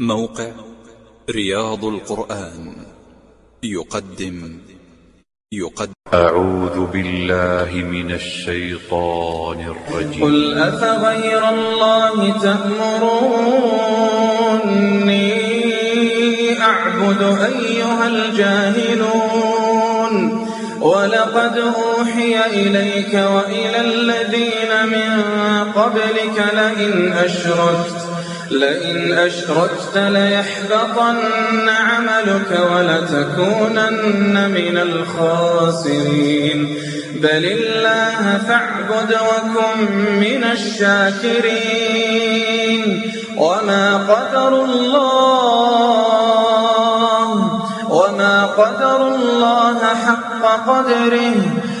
موقع رياض القرآن. يقدم. يقدم. أعوذ بالله من الشيطان الرجيم. قل أفغير الله تأمروني أعبد أيها الجاهلون. ولقد أوحي إليك وإلى الذين من قبلك لئن أشركت. لئن أشركت ليحبطن عملك ولتكونن من الخاسرين. بل الله فاعبد وكن من الشاكرين. وما قدر الله وما قدر الله حق قدره.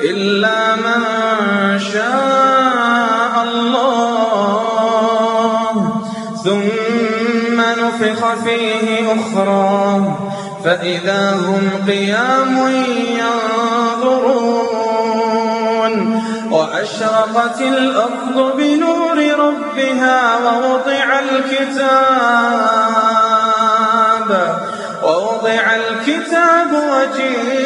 إلا من شاء الله. ثم نفخ فيه أخرى. فإذا هم قيام ينظرون. وأشرقت الأرض بنور ربها ووضع الكتاب. ووضع الكتاب وجيء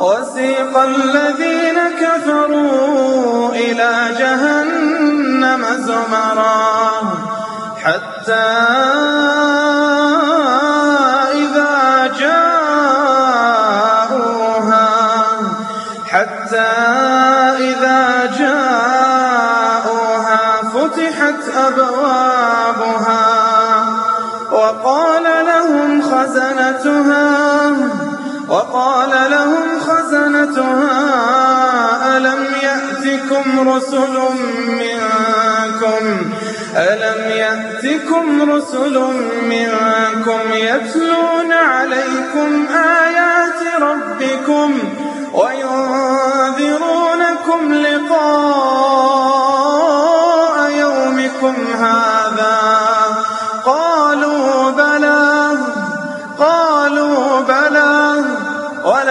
وسيق الذين كفروا إلى جهنم زمرا حتى إذا جاءوها حتى إذا جاءوها فتحت أبوابها وقال لهم خزنتها وقال خزنتها ألم يأتكم رسل منكم ألم يأتكم رسل منكم يتلون عليكم آيات ربكم وينذرونكم لقاء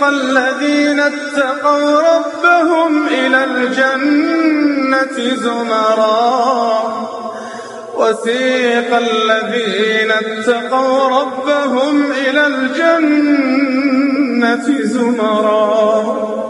وسيق الذين اتقوا ربهم إلى الجنة زمرا. وسيق الذين اتقوا ربهم إلى الجنة زمرا.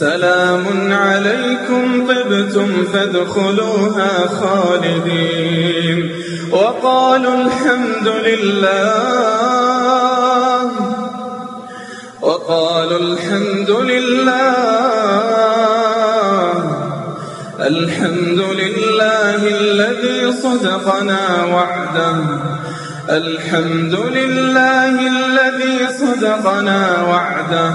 سلام عليكم طبتم فادخلوها خالدين. وقالوا الحمد لله. وقالوا الحمد لله. الحمد لله الذي صدقنا وعده. الحمد لله الذي صدقنا وعده.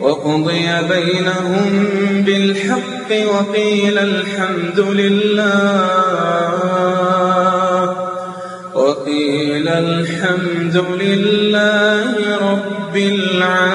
وقضي بينهم بالحق وقيل الحمد لله. وقيل الحمد لله رب العالمين.